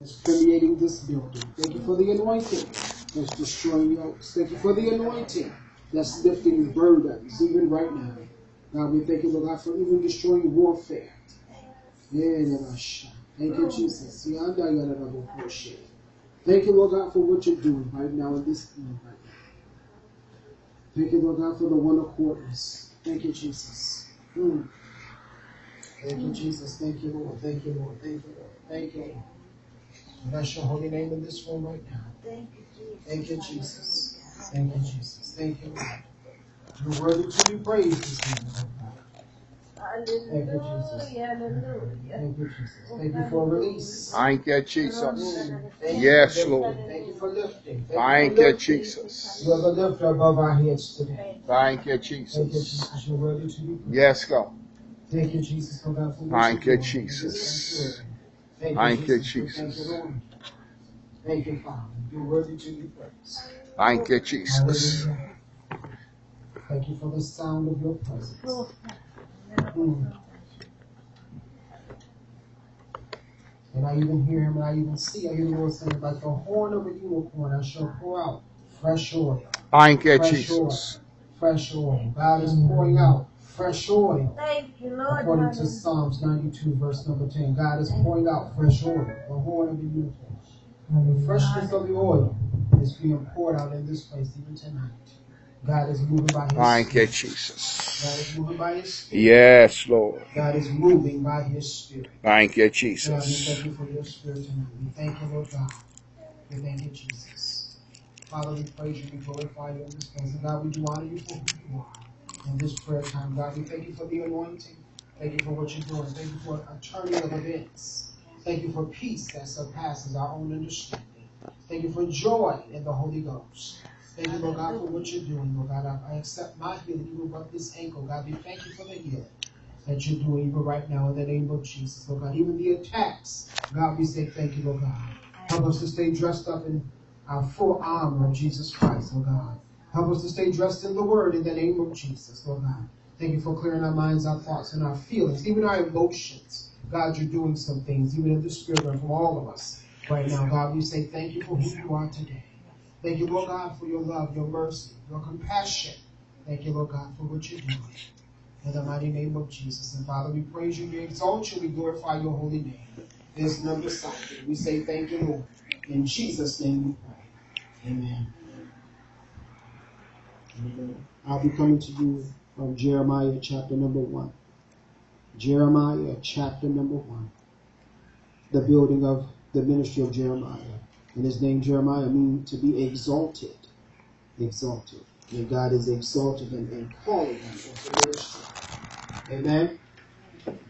that's permeating this building. Thank you for the anointing that's destroying yokes. Thank you for the anointing that's lifting burdens even right now. God, we thank you, Lord God, for even destroying warfare. Yeah, Thank you, Jesus. Thank you, Lord God, for what you're doing right now in this room right now. Thank you, Lord God, for the one accordness. Thank you, Jesus. Mm. Thank you, Jesus. Thank you, Lord. Thank you, Lord. Thank you, Lord. Thank you, Lord. Bless your holy name in this room right now. Thank you, Jesus. Thank you, Jesus. Thank you, Lord. You're worthy to be praised this evening, Thank you, Jesus. Thank you, Jesus. Thank you for release. Thank you, Jesus. Thank Yes, you Lord. lifting. Thank you for lifting. Thank you you, for Jesus. You are the lifter above our heads today. Thank you, Thank you, Jesus. Jesus. You're worthy to be praised. Yes, God. Thank you, Jesus, for God, for Thank you're you, doing in this Jesus. Sanctuary. Thank Thank you, you, Jesus. Thank you, Jesus. Thank you, Father. You're worthy to be praised. Thank you, Jesus. Thank you for the sound of your presence. Mm. And I even hear him, and I even see, I hear the Lord saying, like the horn of a unicorn, I shall pour out fresh oil. Thank you, Fresh oil. Jesus. Fresh oil. God is pouring out fresh oil. Thank you, Lord. According to Psalms 92, verse number 10, God is pouring out fresh oil, the horn of the unicorn. The freshness of the oil is being poured out in this place even tonight. God is moving by His Thank you, Jesus. God is moving by His Spirit. Yes, Lord. God is moving by His Spirit. Thank you, God, we Jesus. thank you for your Spirit tonight. We thank you, Lord God. We thank you, Jesus. Father, we praise you. We glorify you in this place. And God, we do honor you for who you are in this prayer time. God, we thank you for the anointing. Thank you for what you're doing. Thank you for a turning of events. Thank you for peace that surpasses our own understanding. Thank you for joy in the Holy Ghost. Thank you, Lord God, for what you're doing, Lord God. I, accept my healing even but this ankle. God, we thank you for the healing that you're doing even right now in the name of Jesus, Lord God. Even the attacks, God, we say thank you, Lord God. Help us to stay dressed up in our full armor of Jesus Christ, Lord God. Help us to stay dressed in the word in the name of Jesus, Lord God. Thank you for clearing our minds, our thoughts, and our feelings, even our emotions. God, you're doing some things, even in the spirit realm, from all of us right now. God, we say thank you for who you are today. Thank you, Lord God, for your love, your mercy, your compassion. Thank you, Lord God, for what you're doing. In the mighty name of Jesus. And Father, we praise you, we exalt you, we glorify your holy name. There's none beside you. We say thank you, Lord. In Jesus' name we pray. Amen. Amen. I'll be coming to you from Jeremiah chapter number one. Jeremiah chapter number one. The building of the ministry of Jeremiah. And his name Jeremiah means to be exalted. Exalted. And God is exalted him and calling him ministry. Amen.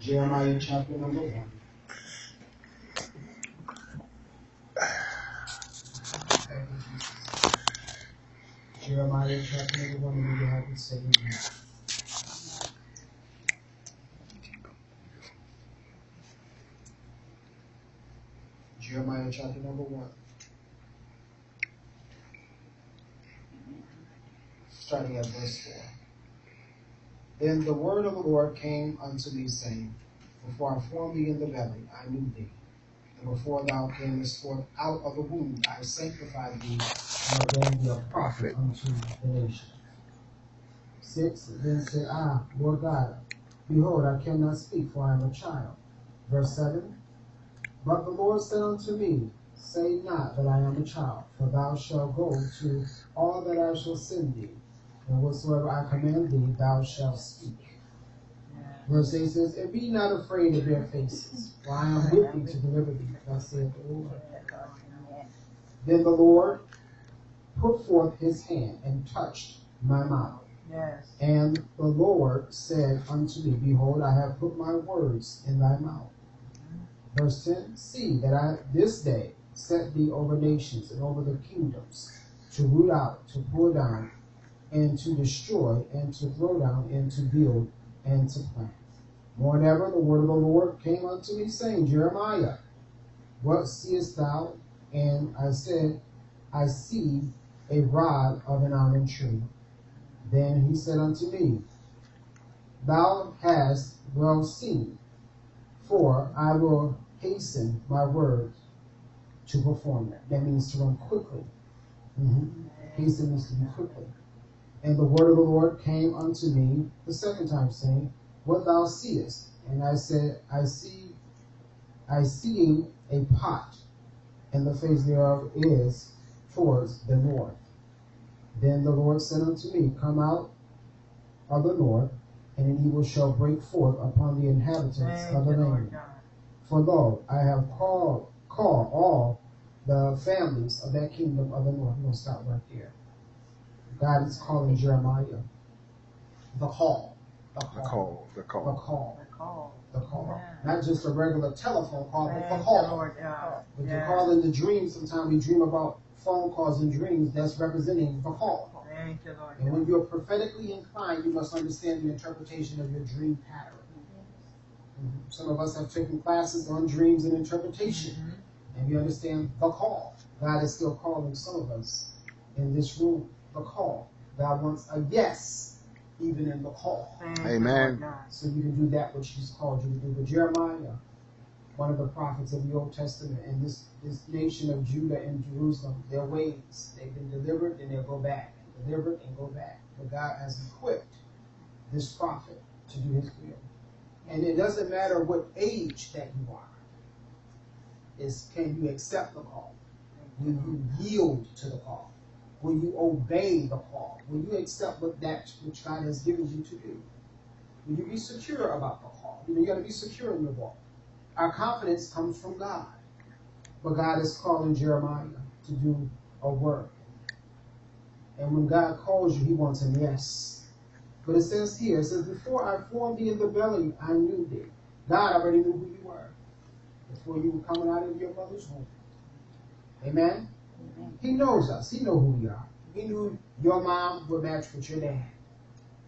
Jeremiah chapter number one. Thank you, Jesus. Jeremiah chapter number one, and you have it say amen. Jeremiah chapter number one. Starting at verse 4. Then the word of the Lord came unto me, saying, Before I formed thee in the belly, I knew thee. And before thou camest forth out of the womb, I sanctified thee and ordained thee a prophet unto the nation. Six, then said I, Lord God, behold, I cannot speak, for I am a child. Verse seven, but the Lord said unto me, Say not that I am a child, for thou shalt go to all that I shall send thee, and whatsoever I command thee, thou shalt speak. Verse 8 says, And be not afraid of their faces, for I am with thee to deliver thee, thus saith the Lord. Then the Lord put forth his hand and touched my mouth. Yes. And the Lord said unto me, Behold, I have put my words in thy mouth. Verse 10 See that I this day set thee over nations and over the kingdoms, to root out, to pull down, and to destroy, and to throw down, and to build, and to plant. Moreover, the word of the Lord came unto me, saying, Jeremiah, what seest thou? And I said, I see a rod of an almond tree. Then he said unto me, Thou hast well seen, for I will hasten my words to perform that. That means to run quickly. Mm-hmm. Hasten means to be quickly. And the word of the Lord came unto me the second time, saying, What thou seest. And I said, I see, I see a pot, and the face thereof is towards the north. Then the Lord said unto me, Come out of the north, and an evil shall break forth upon the inhabitants Thank of the land. For lo, I have called called all the families of that kingdom of the north. We're gonna stop right there. God is calling Jeremiah the call. The call, The call. call. The The call. call. The call. The call. Amen. Not just a regular telephone call, but the call. Lord God. When you call in the dream, sometimes we dream about phone calls and dreams. That's representing the call. Thank you, Lord And when you're prophetically inclined, you must understand the interpretation of your dream pattern. Mhm. Some of us have taken classes on dreams and interpretation, Mhm. and we understand the call. God is still calling some of us in this room. The call. God wants a yes, even in the call. Amen. So you can do that which He's called you to do. But Jeremiah, one of the prophets of the Old Testament, and this, this nation of Judah and Jerusalem, their ways, they've been delivered and they'll go back, delivered and go back. But God has equipped this prophet to do His will. And it doesn't matter what age that you are. Is can you accept the call? Will you yield to the call? Will you obey the call? Will you accept what that which God has given you to do? Will you be secure about the call? You know, you got to be secure in your walk. Our confidence comes from God. But God is calling Jeremiah to do a work. And when God calls you, he wants a yes. But it says here, it says, Before I formed thee in the belly, I knew thee. God already knew who you were before you were coming out of your mother's womb. Amen? He knows us. He knows who we are. He knew your mom would match with your dad,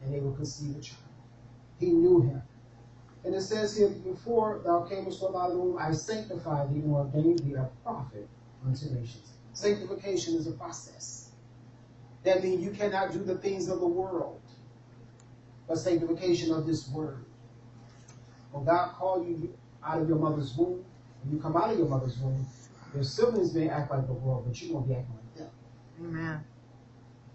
and they would conceive a child. He knew him. And it says here, before thou camest forth out of the womb, I sanctified thee and ordained thee a prophet unto nations. Sanctification is a process. That means you cannot do the things of the world, but sanctification of this word. When God called you out of your mother's womb, when you come out of your mother's womb, your siblings may act like the world, but you won't be acting like them. Amen.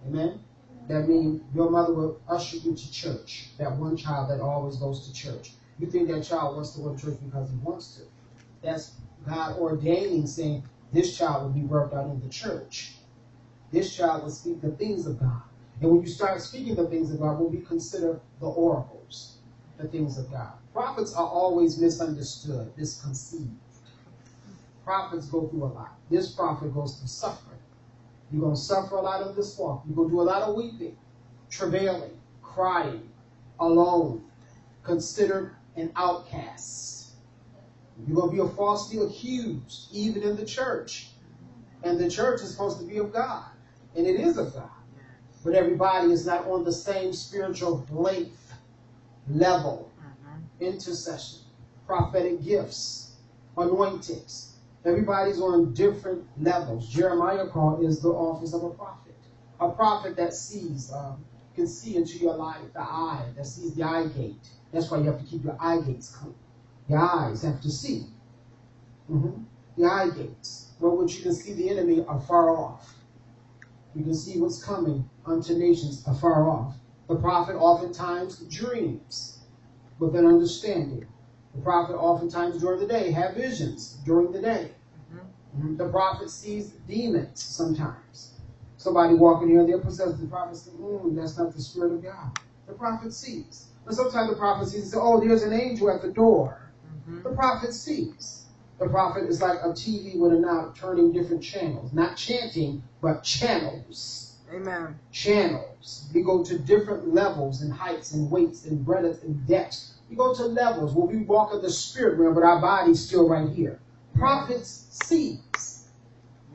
Amen. That means your mother will usher you to church. That one child that always goes to church. You think that child wants to go to church because he wants to. That's God ordaining, saying this child will be worked out in the church. This child will speak the things of God. And when you start speaking the things of God, will be considered the oracles, the things of God. Prophets are always misunderstood, misconceived. Prophets go through a lot. This prophet goes through suffering. You're going to suffer a lot in this walk. You're going to do a lot of weeping, travailing, crying, alone, considered an outcast. You're going to be falsely accused, even in the church. And the church is supposed to be of God. And it is of God. But everybody is not on the same spiritual length, level, Mhm. intercession, prophetic gifts, anointings. Everybody's on different levels. Jeremiah called is the office of a prophet. A prophet that sees, um, can see into your life, the eye, that sees the eye gate. That's why you have to keep your eye gates clean. Your eyes have to see. hmm The eye gates, where which you can see the enemy afar off. You can see what's coming unto nations afar off. The prophet oftentimes dreams with an understanding. The prophet oftentimes during the day have visions during the day. The prophet sees demons sometimes. Somebody walking here, they're possessed. The prophet says, mm, that's not the spirit of God. The prophet sees. But sometimes the prophet sees oh, there's an angel at the door. Mhm. The prophet sees. The prophet is like a TV with a knob turning different channels. Not chanting, but channels Amen. channels. We go to different levels and heights and weights and breadths and depths. We go to levels where we walk in the spirit realm, but our body's still right here. Prophets sees,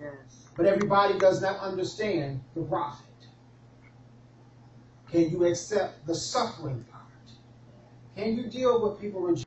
Yes. but everybody does not understand the prophet. Can you accept the suffering part? Can you deal with people rejecting?